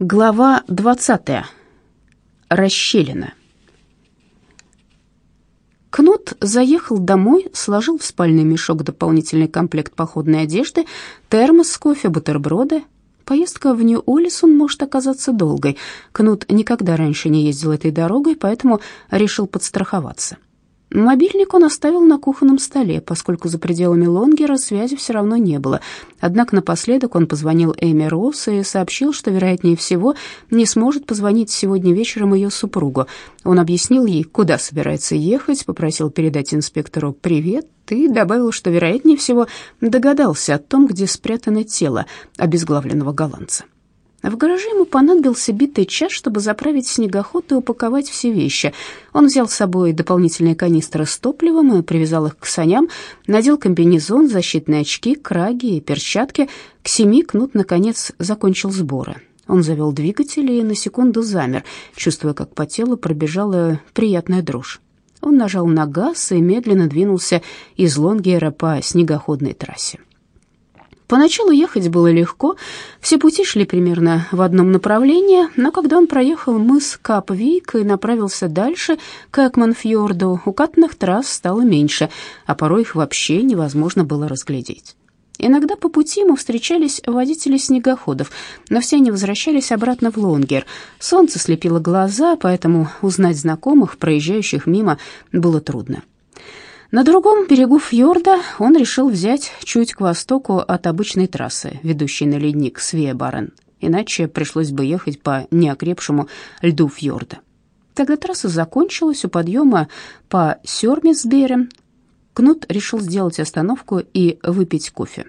Глава 20. Расщелина. Кнут заехал домой, сложил в спальный мешок дополнительный комплект походной одежды, термос с кофе, бутерброды. Поездка в Нью-Олисон может оказаться долгой. Кнут никогда раньше не ездил этой дорогой, поэтому решил подстраховаться. Мобильник он оставил на кухонном столе, поскольку за пределами Лонгера связи все равно не было. Однако напоследок он позвонил Эми Росс и сообщил, что, вероятнее всего, не сможет позвонить сегодня вечером ее супругу. Он объяснил ей, куда собирается ехать, попросил передать инспектору «привет» и добавил, что, вероятнее всего, догадался о том, где спрятано тело обезглавленного голландца. В гараже ему понадобился битый час, чтобы заправить снегоход и упаковать все вещи. Он взял с собой дополнительные канистры с топливом и привязал их к саням, надел комбинезон, защитные очки, краги и перчатки. К семи Кнут, наконец, закончил сборы. Он завел двигатель и на секунду замер, чувствуя, как по телу пробежала приятная дрожь. Он нажал на газ и медленно двинулся из Лонгера по снегоходной трассе. Поначалу ехать было легко, все пути шли примерно в одном направлении, но когда он проехал мыс Капвик и направился дальше, к Экманфьорду, укатанных трасс стало меньше, а порой их вообще невозможно было разглядеть. Иногда по пути ему встречались водители снегоходов, но все они возвращались обратно в Лонгер. Солнце слепило глаза, поэтому узнать знакомых, проезжающих мимо, было трудно. На другом берегу фьорда он решил взять чуть к востоку от обычной трассы, ведущей на ледник Свеебарен, иначе пришлось бы ехать по неокрепшему льду фьорда. Когда трасса закончилась у подъема по Сёрмисберен, Кнут решил сделать остановку и выпить кофе.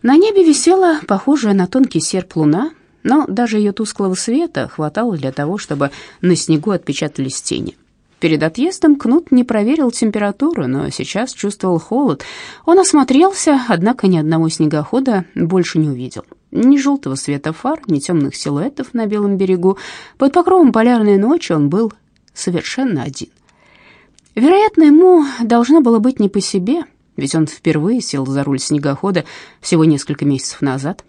На небе висела похожая на тонкий серп луна, но даже ее тусклого света хватало для того, чтобы на снегу отпечатались тени. Перед отъездом Кнут не проверил температуру, но сейчас чувствовал холод. Он осмотрелся, однако ни одного снегохода больше не увидел. Ни желтого света фар, ни темных силуэтов на белом берегу. Под покровом полярной ночи он был совершенно один. Вероятно, ему должно было быть не по себе, ведь он впервые сел за руль снегохода всего несколько месяцев назад.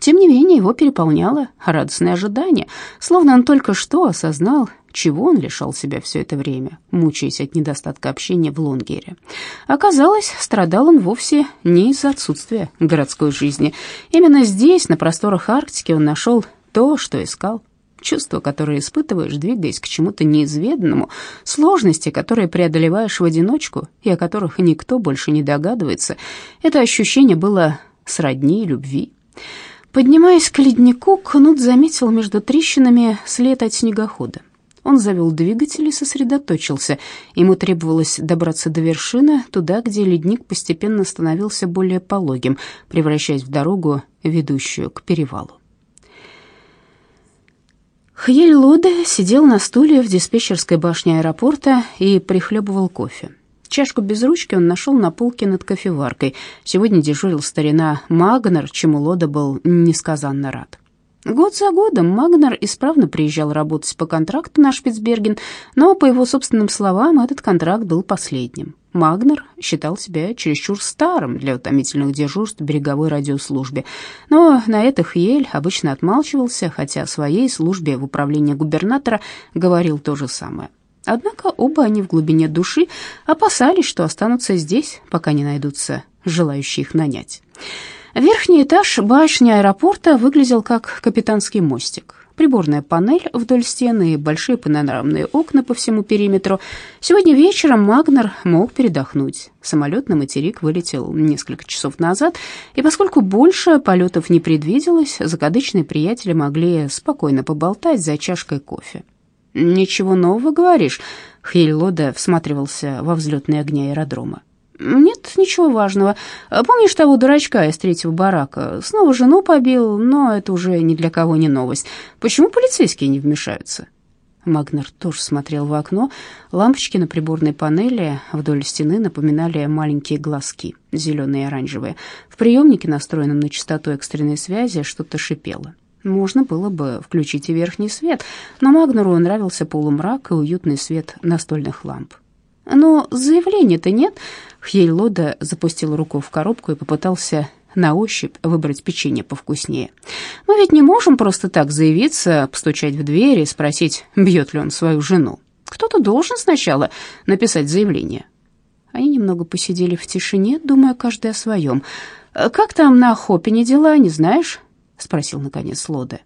Тем не менее, его переполняло радостное ожидание, словно он только что осознал, чего он лишал себя все это время, мучаясь от недостатка общения в Лонгере. Оказалось, страдал он вовсе не из-за отсутствия городской жизни. Именно здесь, на просторах Арктики, он нашел то, что искал. Чувство, которое испытываешь, двигаясь к чему-то неизведанному, сложности, которые преодолеваешь в одиночку и о которых никто больше не догадывается, это ощущение было сродни любви. Поднимаясь к леднику, Кнут заметил между трещинами след от снегохода. Он завел двигатель и сосредоточился. Ему требовалось добраться до вершины, туда, где ледник постепенно становился более пологим, превращаясь в дорогу, ведущую к перевалу. Хьель Лоде сидел на стуле в диспетчерской башне аэропорта и прихлебывал кофе. Чашку без ручки он нашел на полке над кофеваркой. Сегодня дежурил старина Магнер, чему Лода был несказанно рад. Год за годом Магнер исправно приезжал работать по контракту на Шпицберген, но, по его собственным словам, этот контракт был последним. Магнер считал себя чересчур старым для утомительных дежурств в береговой радиослужбе, но на это Хьель обычно отмалчивался, хотя о своей службе в управлении губернатора говорил то же самое. Однако оба они в глубине души опасались, что останутся здесь, пока не найдутся желающие их нанять. Верхний этаж башни аэропорта выглядел как капитанский мостик. Приборная панель вдоль стены и большие панорамные окна по всему периметру. Сегодня вечером Магнер мог передохнуть. Самолет на материк вылетел несколько часов назад, и поскольку больше полетов не предвиделось, закадычные приятели могли спокойно поболтать за чашкой кофе. «Ничего нового, говоришь?» Хейлода всматривался во взлетные огни аэродрома. «Нет, ничего важного. Помнишь того дурачка из третьего барака? Снова жену побил, но это уже ни для кого не новость. Почему полицейские не вмешаются?» Магнер тоже смотрел в окно. Лампочки на приборной панели вдоль стены напоминали маленькие глазки, зеленые и оранжевые. В приемнике, настроенном на частоту экстренной связи, что-то шипело. Можно было бы включить и верхний свет, но Магнеру нравился полумрак и уютный свет настольных ламп. Но заявления-то нет. Хьель Лода запустил руку в коробку и попытался на ощупь выбрать печенье повкуснее. Мы ведь не можем просто так заявиться, постучать в дверь и спросить, бьет ли он свою жену. Кто-то должен сначала написать заявление. Они немного посидели в тишине, думая каждый о своем. «Как там на Хоппине дела, не знаешь?» — спросил, наконец, Лоде.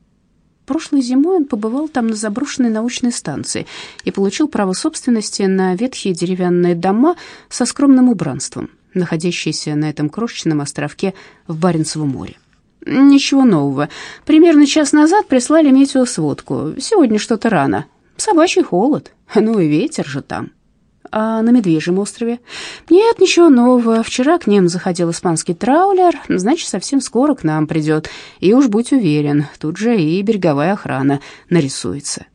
Прошлой зимой он побывал там на заброшенной научной станции и получил право собственности на ветхие деревянные дома со скромным убранством, находящиеся на этом крошечном островке в Баренцевом море. Ничего нового. Примерно час назад прислали метеосводку. Сегодня что-то рано. Собачий холод. Ну и ветер же там. А на Медвежьем острове? Нет, ничего нового. Вчера к ним заходил испанский траулер, значит, совсем скоро к нам придет. И уж будь уверен, тут же и береговая охрана нарисуется.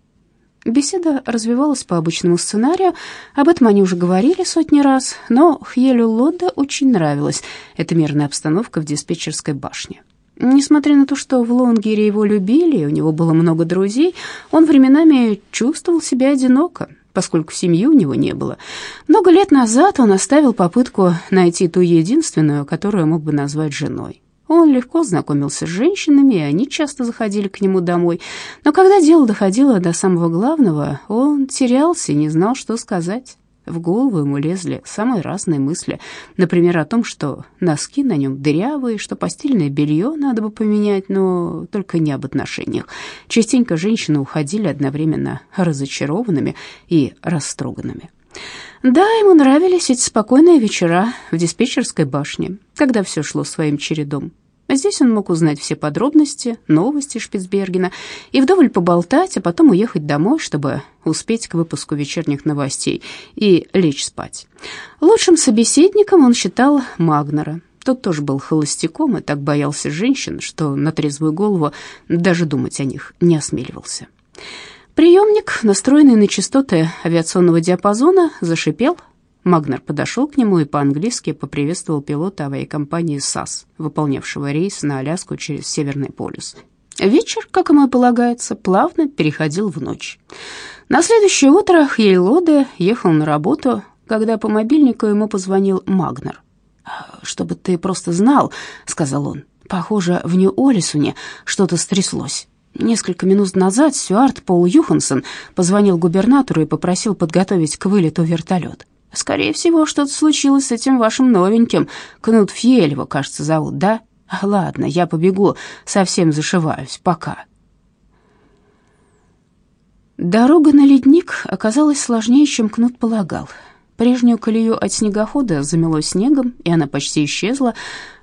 Беседа развивалась по обычному сценарию, об этом они уже говорили сотни раз, но Хьелю Лодда очень нравилась эта мирная обстановка в диспетчерской башне. Несмотря на то, что в Лонгере его любили, у него было много друзей, он временами чувствовал себя одиноко, поскольку семьи у него не было. Много лет назад он оставил попытку найти ту единственную, которую мог бы назвать женой. Он легко знакомился с женщинами, и они часто заходили к нему домой. Но когда дело доходило до самого главного, он терялся и не знал, что сказать. В голову ему лезли самые разные мысли. Например, о том, что носки на нем дырявые, что постельное белье надо бы поменять, но только не об отношениях. Частенько женщины уходили одновременно разочарованными и растроганными. Да, ему нравились эти спокойные вечера в диспетчерской башне, когда все шло своим чередом. Здесь он мог узнать все подробности, новости Шпицбергена и вдоволь поболтать, а потом уехать домой, чтобы успеть к выпуску вечерних новостей и лечь спать. Лучшим собеседником он считал Магнера. Тот тоже был холостяком и так боялся женщин, что на трезвую голову даже думать о них не осмеливался. Приемник, настроенный на частоты авиационного диапазона, зашипел, Магнер подошел к нему и по-английски поприветствовал пилота авиакомпании САС, выполнявшего рейс на Аляску через Северный полюс. Вечер, как ему и полагается, плавно переходил в ночь. На следующее утро Хейлоде ехал на работу, когда по мобильнику ему позвонил Магнер. «Чтобы ты просто знал», — сказал он, — «похоже, в Нью-Олисуне что-то стряслось». Несколько минут назад Стюарт Пол Юхансон позвонил губернатору и попросил подготовить к вылету вертолет. Скорее всего, что-то случилось с этим вашим новеньким. Кнут Фьель кажется, зовут, да? Ладно, я побегу, совсем зашиваюсь. Пока. Дорога на ледник оказалась сложнее, чем Кнут полагал. Прежнюю колею от снегохода замело снегом, и она почти исчезла.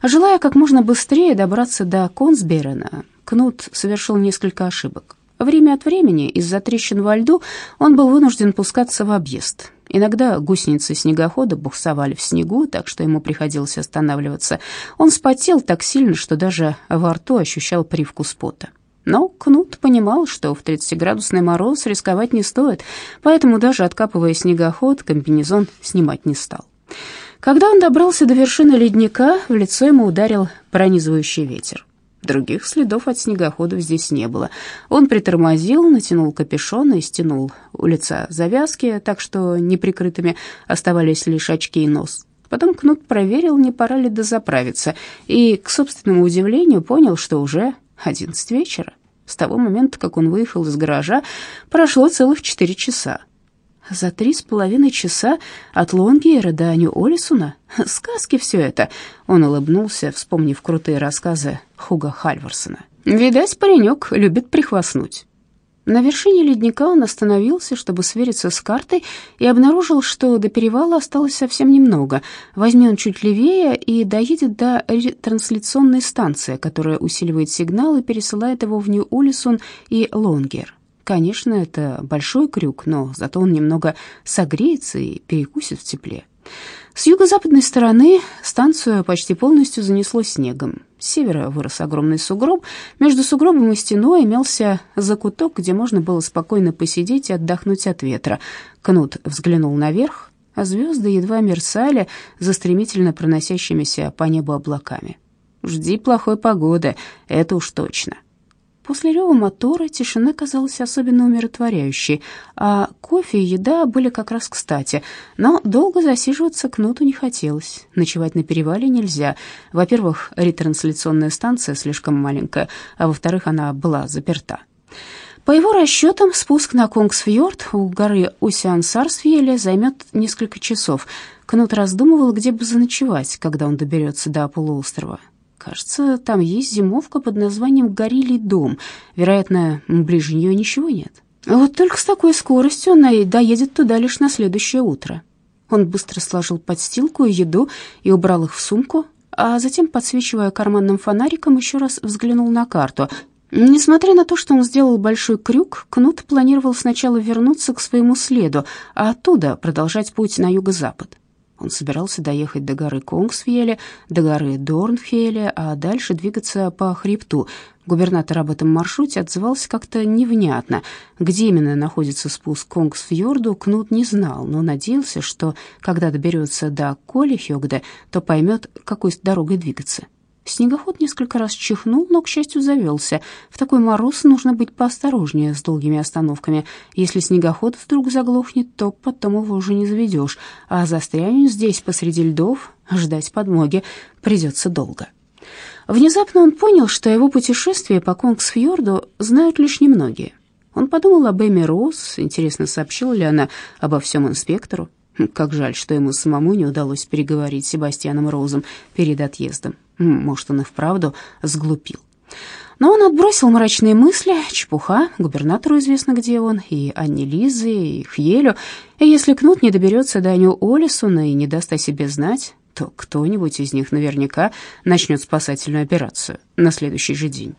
Желая как можно быстрее добраться до Консберена, Кнут совершил несколько ошибок. Время от времени из-за трещин во льду он был вынужден пускаться в объезд. Иногда гусеницы снегохода буксовали в снегу, так что ему приходилось останавливаться. Он спотел так сильно, что даже во рту ощущал привкус пота. Но Кнут понимал, что в 30-градусный мороз рисковать не стоит, поэтому даже откапывая снегоход, комбинезон снимать не стал. Когда он добрался до вершины ледника, в лицо ему ударил пронизывающий ветер. Других следов от снегоходов здесь не было. Он притормозил, натянул капюшон и стянул у лица завязки, так что неприкрытыми оставались лишь очки и нос. Потом Кнут проверил, не пора ли дозаправиться, и, к собственному удивлению, понял, что уже одиннадцать вечера. С того момента, как он выехал из гаража, прошло целых четыре часа. За три с половиной часа от Лонгейра до Нью-Олисуна? Сказки все это. Он улыбнулся, вспомнив крутые рассказы Хуга Хальварсона. Видать, паренек любит прихвастнуть. На вершине ледника он остановился, чтобы свериться с картой, и обнаружил, что до перевала осталось совсем немного. Возьми он чуть левее и доедет до трансляционной станции, которая усиливает сигнал и пересылает его в Нью-Улисон и Лонгер. Конечно, это большой крюк, но зато он немного согреется и перекусит в тепле. С юго-западной стороны станцию почти полностью занесло снегом. С севера вырос огромный сугроб. Между сугробом и стеной имелся закуток, где можно было спокойно посидеть и отдохнуть от ветра. Кнут взглянул наверх, а звезды едва мерцали за стремительно проносящимися по небу облаками. «Жди плохой погоды, это уж точно». После рева мотора тишина казалась особенно умиротворяющей, а кофе и еда были как раз кстати. Но долго засиживаться Кнуту не хотелось. Ночевать на перевале нельзя. Во-первых, ретрансляционная станция слишком маленькая, а во-вторых, она была заперта. По его расчетам, спуск на Конгсфьорд у горы Усиансарсфьеле займет несколько часов. Кнут раздумывал, где бы заночевать, когда он доберется до полуострова. Кажется, там есть зимовка под названием «Горилий дом». Вероятно, ближе нее ничего нет. Вот только с такой скоростью он доедет туда лишь на следующее утро. Он быстро сложил подстилку и еду и убрал их в сумку, а затем, подсвечивая карманным фонариком, еще раз взглянул на карту. Несмотря на то, что он сделал большой крюк, Кнут планировал сначала вернуться к своему следу, а оттуда продолжать путь на юго-запад. Он собирался доехать до горы Конгсфьеле, до горы Дорнфьеле, а дальше двигаться по хребту. Губернатор об этом маршруте отзывался как-то невнятно. Где именно находится спуск Конгсфьорду, Кнут не знал, но надеялся, что когда доберется до Колихёгда, то поймет, какой дорогой двигаться. Снегоход несколько раз чихнул, но, к счастью, завелся. В такой мороз нужно быть поосторожнее с долгими остановками. Если снегоход вдруг заглохнет, то потом его уже не заведешь, а застрянет здесь посреди льдов, ждать подмоги придется долго. Внезапно он понял, что его путешествие по Конгсфьорду знают лишь немногие. Он подумал об Эми Роуз, интересно, сообщила ли она обо всем инспектору. Как жаль, что ему самому не удалось переговорить с Себастьяном Роузом перед отъездом. Может, он и вправду сглупил. Но он отбросил мрачные мысли, чепуха, губернатору известно, где он, и Анне Лизе, и Хьелю. И если Кнут не доберется до Аню Олисона и не даст о себе знать, то кто-нибудь из них наверняка начнет спасательную операцию на следующий же день.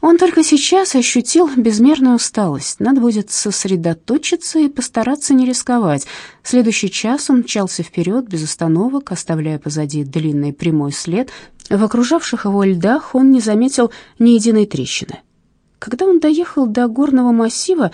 Он только сейчас ощутил безмерную усталость. Надо будет сосредоточиться и постараться не рисковать. Следующий час он мчался вперед без остановок, оставляя позади длинный прямой след. В окружавших его льдах он не заметил ни единой трещины. Когда он доехал до горного массива,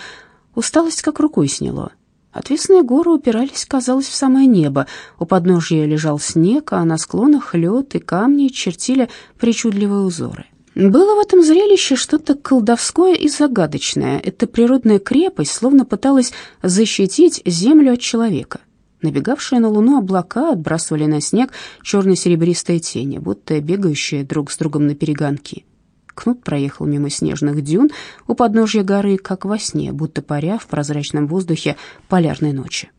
усталость как рукой сняло. Отвесные горы упирались, казалось, в самое небо. У подножья лежал снег, а на склонах лед и камни чертили причудливые узоры. Было в этом зрелище что-то колдовское и загадочное. Эта природная крепость словно пыталась защитить землю от человека. Набегавшие на луну облака отбрасывали на снег черно-серебристые тени, будто бегающие друг с другом на перегонки. Кнут проехал мимо снежных дюн у подножья горы, как во сне, будто паря в прозрачном воздухе полярной ночи.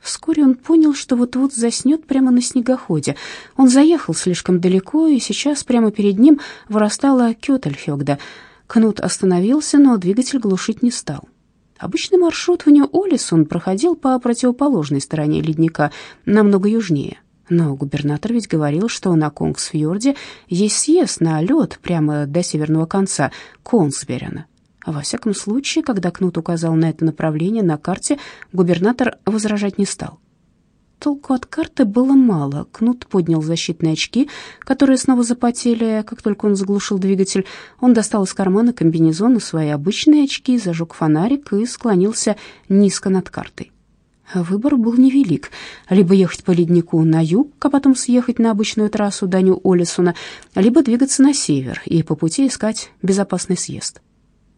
Вскоре он понял, что вот-вот заснет прямо на снегоходе. Он заехал слишком далеко, и сейчас прямо перед ним вырастала Кётельхёгда. Кнут остановился, но двигатель глушить не стал. Обычный маршрут в Нью-Олис он проходил по противоположной стороне ледника, намного южнее. Но губернатор ведь говорил, что на Конгсфьорде есть съезд на лед прямо до северного конца Консберена. Во всяком случае, когда Кнут указал на это направление на карте, губернатор возражать не стал. Толку от карты было мало. Кнут поднял защитные очки, которые снова запотели, как только он заглушил двигатель. Он достал из кармана комбинезона свои обычные очки, зажег фонарик и склонился низко над картой. Выбор был невелик. Либо ехать по леднику на юг, а потом съехать на обычную трассу до Нью-Олисона, либо двигаться на север и по пути искать безопасный съезд.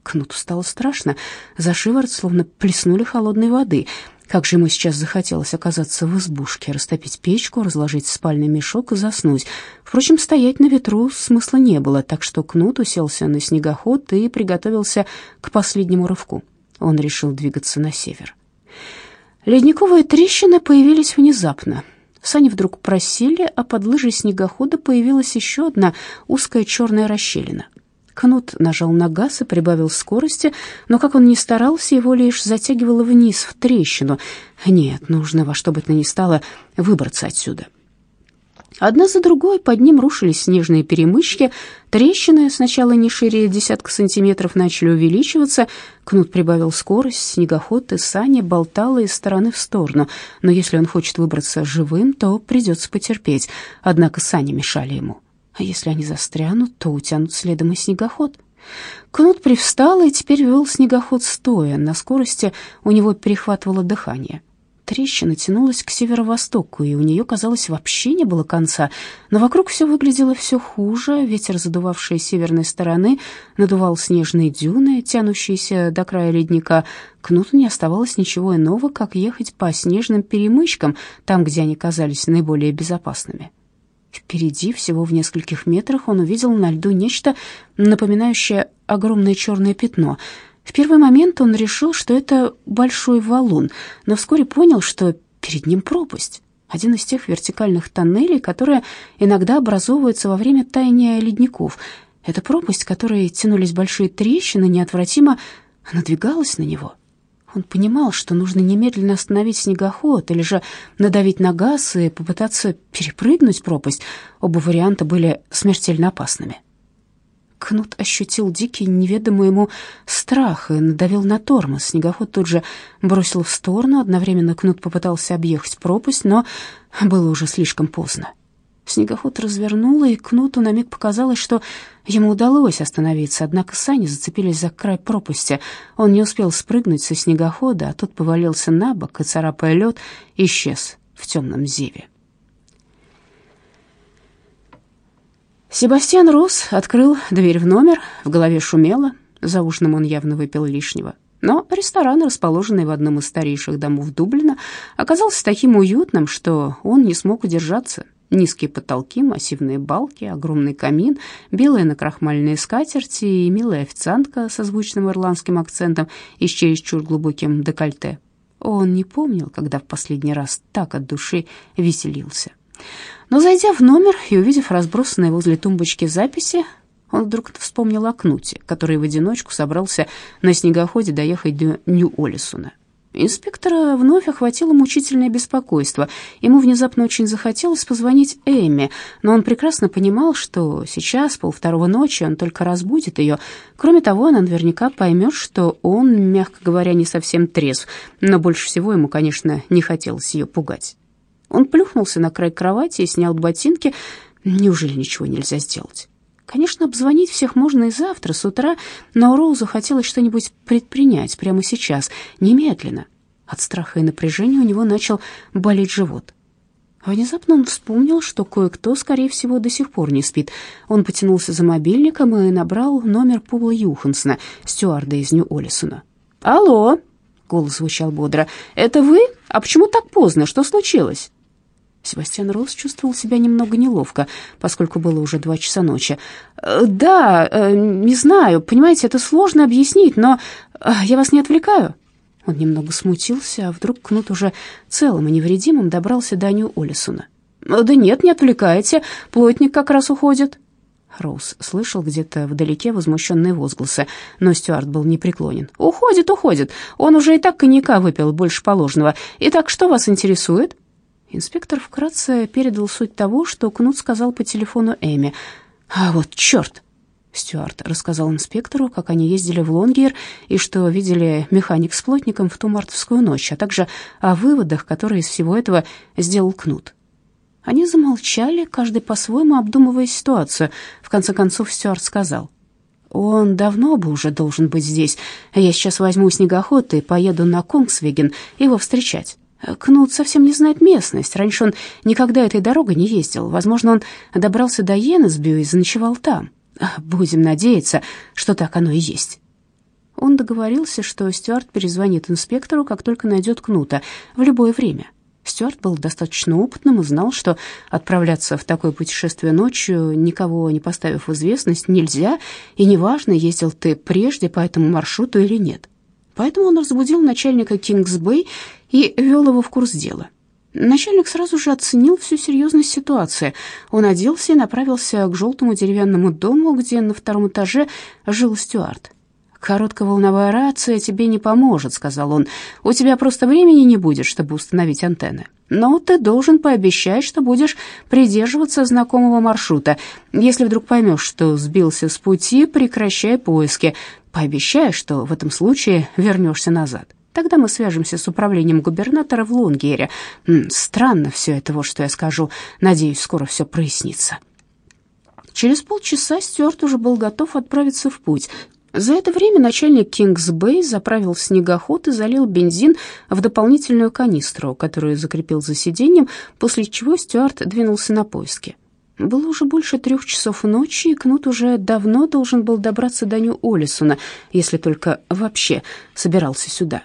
Кнуту стало страшно. За шиворот словно плеснули холодной воды. Как же ему сейчас захотелось оказаться в избушке, растопить печку, разложить спальный мешок и заснуть. Впрочем, стоять на ветру смысла не было, так что Кнут уселся на снегоход и приготовился к последнему рывку. Он решил двигаться на север. Ледниковые трещины появились внезапно. Сани вдруг просели, а под лыжей снегохода появилась еще одна узкая черная расщелина. Кнут нажал на газ и прибавил скорости, но как он ни старался, его лишь затягивало вниз, в трещину. Нет, нужно во что бы то ни стало выбраться отсюда. Одна за другой под ним рушились снежные перемычки, трещины, сначала не шире десятка сантиметров, начали увеличиваться. Кнут прибавил скорость, снегоход и сани болтало из стороны в сторону, но если он хочет выбраться живым, то придется потерпеть, однако сани мешали ему. А если они застрянут, то утянут следом и снегоход. Кнут привстал и теперь вел снегоход стоя. На скорости у него перехватывало дыхание. трещина тянулась к северо-востоку, и у нее, казалось, вообще не было конца. Но вокруг все выглядело все хуже. Ветер, задувавший с северной стороны, надувал снежные дюны, тянущиеся до края ледника. Кнуту не оставалось ничего иного, как ехать по снежным перемычкам, там, где они казались наиболее безопасными. Впереди, всего в нескольких метрах, он увидел на льду нечто, напоминающее огромное черное пятно. В первый момент он решил, что это большой валун, но вскоре понял, что перед ним пропасть. Один из тех вертикальных тоннелей, которые иногда образовываются во время таяния ледников. Эта пропасть, которой тянулись большие трещины, неотвратимо надвигалась на него. Он понимал, что нужно немедленно остановить снегоход или же надавить на газ и попытаться перепрыгнуть пропасть. Оба варианта были смертельно опасными. Кнут ощутил дикий, неведомый ему страх и надавил на тормоз. Снегоход тут же бросил в сторону. Одновременно Кнут попытался объехать пропасть, но было уже слишком поздно. Снегоход развернуло, и Кнуту на миг показалось, что ему удалось остановиться, однако сани зацепились за край пропасти. Он не успел спрыгнуть со снегохода, а тот повалился на бок и, царапая лед, исчез в темном зеве. Себастьян Росс открыл дверь в номер, в голове шумело, за ужином он явно выпил лишнего. Но ресторан, расположенный в одном из старейших домов Дублина, оказался таким уютным, что он не смог удержаться Низкие потолки, массивные балки, огромный камин, белые накрахмальные скатерти и милая официантка со звучным ирландским акцентом и с чересчур глубоким декольте. Он не помнил, когда в последний раз так от души веселился. Но, зайдя в номер и увидев разбросанные возле тумбочки записи, он вдруг вспомнил о Кнуте, который в одиночку собрался на снегоходе доехать до Нью-Олисуна. Инспектора вновь охватило мучительное беспокойство. Ему внезапно очень захотелось позвонить Эмме, но он прекрасно понимал, что сейчас, полвторого ночи, он только разбудит ее. Кроме того, она наверняка поймет, что он, мягко говоря, не совсем трезв, но больше всего ему, конечно, не хотелось ее пугать. Он плюхнулся на край кровати и снял ботинки. Неужели ничего нельзя сделать? Конечно, обзвонить всех можно и завтра, с утра, но Роузу хотелось что-нибудь предпринять прямо сейчас, немедленно. От страха и напряжения у него начал болеть живот. Внезапно он вспомнил, что кое-кто, скорее всего, до сих пор не спит. Он потянулся за мобильником и набрал номер Пола Юхансона, стюарда из Нью-Олисона. «Алло!» — голос звучал бодро. «Это вы? А почему так поздно? Что случилось?» Себастьян Росс чувствовал себя немного неловко, поскольку было уже два часа ночи. «Э, «Да, э, не знаю, понимаете, это сложно объяснить, но э, я вас не отвлекаю?» Он немного смутился, а вдруг Кнут уже целым и невредимым добрался до Нью Олисона. «Да нет, не отвлекайте, плотник как раз уходит». Роуз слышал где-то вдалеке возмущенные возгласы, но Стюарт был непреклонен. «Уходит, уходит. Он уже и так коньяка выпил больше положенного. Итак, что вас интересует?» Инспектор вкратце передал суть того, что Кнут сказал по телефону Эми. «А вот черт!» Стюарт рассказал инспектору, как они ездили в Лонгейр и что видели механик с плотником в ту мартовскую ночь, а также о выводах, которые из всего этого сделал Кнут. Они замолчали, каждый по-своему обдумывая ситуацию. В конце концов Стюарт сказал, «Он давно бы уже должен быть здесь. Я сейчас возьму снегоход и поеду на Конгсвеген его встречать. Кнут совсем не знает местность. Раньше он никогда этой дорогой не ездил. Возможно, он добрался до Йеннесбю и заночевал там. Будем надеяться, что так оно и есть. Он договорился, что Стюарт перезвонит инспектору, как только найдет Кнута, в любое время. Стюарт был достаточно опытным и знал, что отправляться в такое путешествие ночью, никого не поставив в известность, нельзя, и неважно, ездил ты прежде по этому маршруту или нет. Поэтому он разбудил начальника Кингсбэй и ввел его в курс дела. Начальник сразу же оценил всю серьезность ситуации. Он оделся и направился к желтому деревянному дому, где на втором этаже жил Стюарт. «Коротковолновая рация тебе не поможет», — сказал он. «У тебя просто времени не будет, чтобы установить антенны. Но ты должен пообещать, что будешь придерживаться знакомого маршрута. Если вдруг поймешь, что сбился с пути, прекращай поиски. Пообещай, что в этом случае вернешься назад. Тогда мы свяжемся с управлением губернатора в Лонгере. Странно все это, вот что я скажу. Надеюсь, скоро все прояснится. Через полчаса Стюарт уже был готов отправиться в путь. За это время начальник Кингс-Бэй заправил снегоход и залил бензин в дополнительную канистру, которую закрепил за сиденьем, после чего Стюарт двинулся на поиски. Было уже больше трех часов ночи, и Кнут уже давно должен был добраться до Нью-Олисона, если только вообще собирался сюда.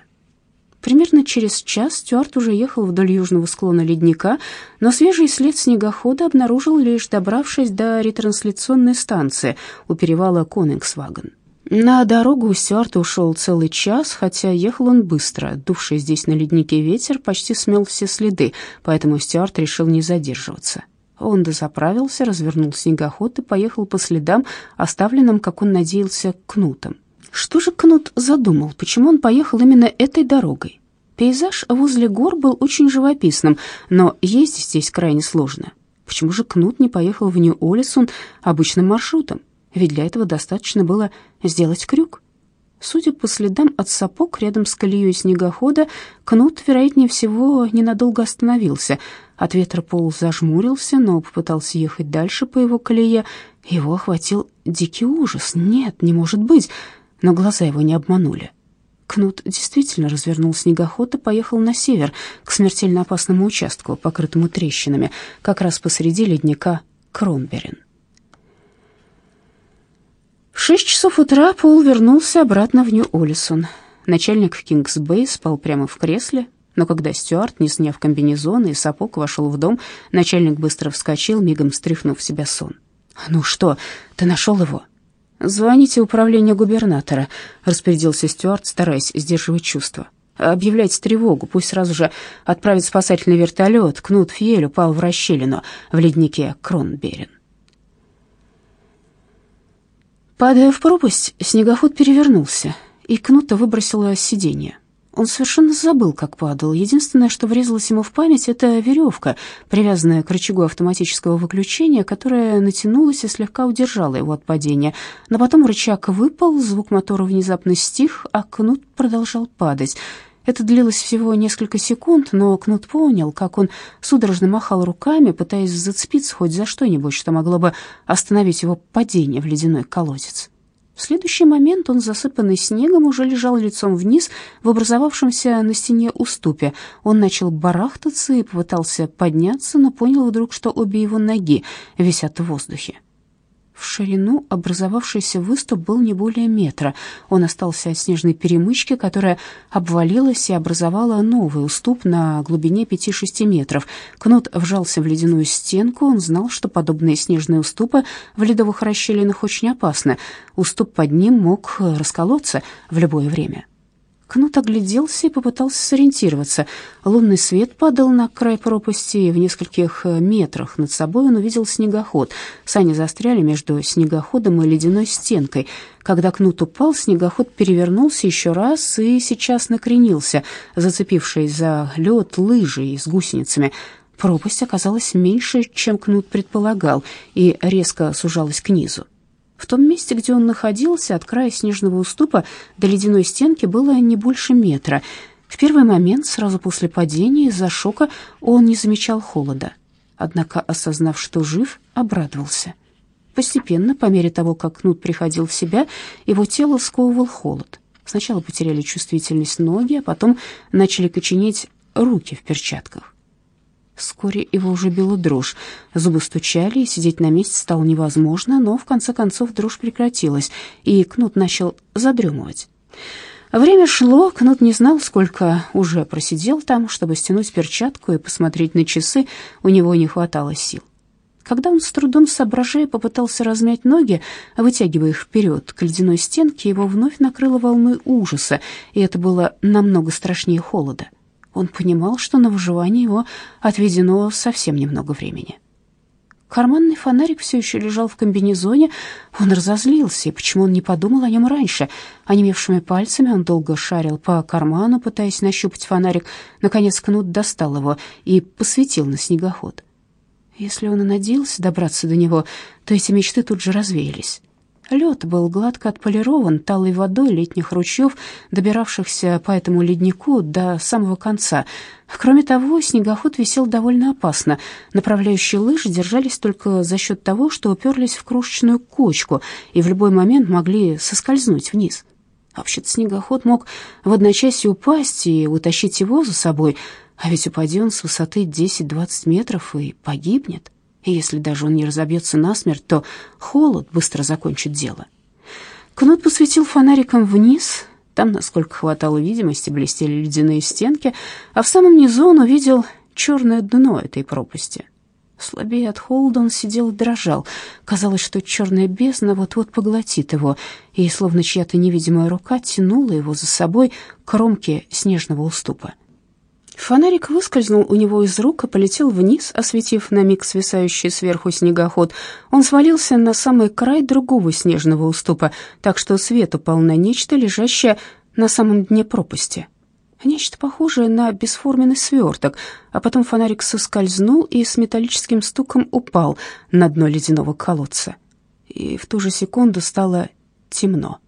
Примерно через час Стюарт уже ехал вдоль южного склона ледника, но свежий след снегохода обнаружил лишь добравшись до ретрансляционной станции у перевала Конингсваген. На дорогу у Стюарта ушел целый час, хотя ехал он быстро. Дувший здесь на леднике ветер почти смел все следы, поэтому Стюарт решил не задерживаться. Он дозаправился, развернул снегоход и поехал по следам, оставленным, как он надеялся, Кнутом. Что же Кнут задумал? Почему он поехал именно этой дорогой? Пейзаж возле гор был очень живописным, но ездить здесь крайне сложно. Почему же Кнут не поехал в Нью-Олисон обычным маршрутом? Ведь для этого достаточно было сделать крюк. Судя по следам от сапог рядом с колеей снегохода, Кнут, вероятнее всего, ненадолго остановился. От ветра пол зажмурился, но попытался ехать дальше по его колее. Его охватил дикий ужас. Нет, не может быть но глаза его не обманули. Кнут действительно развернул снегоход и поехал на север, к смертельно опасному участку, покрытому трещинами, как раз посреди ледника Кронберен. В шесть часов утра Пол вернулся обратно в Нью-Олисон. Начальник Кингс-Бэй спал прямо в кресле, но когда Стюарт, не сняв комбинезон и сапог, вошел в дом, начальник быстро вскочил, мигом стряхнув в себя сон. «Ну что, ты нашел его?» «Звоните в управление губернатора», — распорядился Стюарт, стараясь сдерживать чувства. «Объявляйте тревогу, пусть сразу же отправит спасательный вертолет. Кнут Фьель упал в расщелину в леднике Кронберен». Падая в пропасть, снегоход перевернулся, и Кнута выбросило с сиденья. Он совершенно забыл, как падал. Единственное, что врезалось ему в память, это веревка, привязанная к рычагу автоматического выключения, которая натянулась и слегка удержала его от падения. Но потом рычаг выпал, звук мотора внезапно стих, а кнут продолжал падать. Это длилось всего несколько секунд, но Кнут понял, как он судорожно махал руками, пытаясь зацепиться хоть за что-нибудь, что могло бы остановить его падение в ледяной колодец. В следующий момент он, засыпанный снегом, уже лежал лицом вниз в образовавшемся на стене уступе. Он начал барахтаться и попытался подняться, но понял вдруг, что обе его ноги висят в воздухе. В ширину образовавшийся выступ был не более метра. Он остался от снежной перемычки, которая обвалилась и образовала новый уступ на глубине 5-6 метров. Кнут вжался в ледяную стенку. Он знал, что подобные снежные уступы в ледовых расщелинах очень опасны. Уступ под ним мог расколоться в любое время. Кнут огляделся и попытался сориентироваться. Лунный свет падал на край пропасти, и в нескольких э, метрах над собой он увидел снегоход. Сани застряли между снегоходом и ледяной стенкой. Когда Кнут упал, снегоход перевернулся еще раз и сейчас накренился, зацепившись за лед лыжей с гусеницами. Пропасть оказалась меньше, чем Кнут предполагал, и резко сужалась к низу. В том месте, где он находился, от края снежного уступа до ледяной стенки было не больше метра. В первый момент, сразу после падения, из-за шока он не замечал холода. Однако, осознав, что жив, обрадовался. Постепенно, по мере того, как Кнут приходил в себя, его тело сковывал холод. Сначала потеряли чувствительность ноги, а потом начали коченеть руки в перчатках. Вскоре его уже била дрожь. Зубы стучали, и сидеть на месте стало невозможно, но в конце концов дрожь прекратилась, и Кнут начал задремывать. Время шло, Кнут не знал, сколько уже просидел там, чтобы стянуть перчатку и посмотреть на часы, у него не хватало сил. Когда он с трудом соображая попытался размять ноги, вытягивая их вперед к ледяной стенке, его вновь накрыло волной ужаса, и это было намного страшнее холода. Он понимал, что на выживание его отведено совсем немного времени. Карманный фонарик все еще лежал в комбинезоне. Он разозлился, и почему он не подумал о нем раньше? Онемевшими пальцами он долго шарил по карману, пытаясь нащупать фонарик. Наконец Кнут достал его и посветил на снегоход. Если он и надеялся добраться до него, то эти мечты тут же развеялись. Лед был гладко отполирован талой водой летних ручьев, добиравшихся по этому леднику до самого конца. Кроме того, снегоход висел довольно опасно. Направляющие лыжи держались только за счет того, что уперлись в крошечную кочку и в любой момент могли соскользнуть вниз. Вообще-то снегоход мог в одночасье упасть и утащить его за собой, а ведь упади он с высоты 10-20 метров и погибнет. И если даже он не разобьется насмерть, то холод быстро закончит дело. Кнут посветил фонариком вниз. Там, насколько хватало видимости, блестели ледяные стенки, а в самом низу он увидел черное дно этой пропасти. Слабее от холода он сидел и дрожал. Казалось, что черная бездна вот-вот поглотит его, и словно чья-то невидимая рука тянула его за собой к кромке снежного уступа. Фонарик выскользнул у него из рук и полетел вниз, осветив на миг свисающий сверху снегоход. Он свалился на самый край другого снежного уступа, так что свет упал на нечто, лежащее на самом дне пропасти. Нечто похожее на бесформенный сверток, а потом фонарик соскользнул и с металлическим стуком упал на дно ледяного колодца. И в ту же секунду стало темно.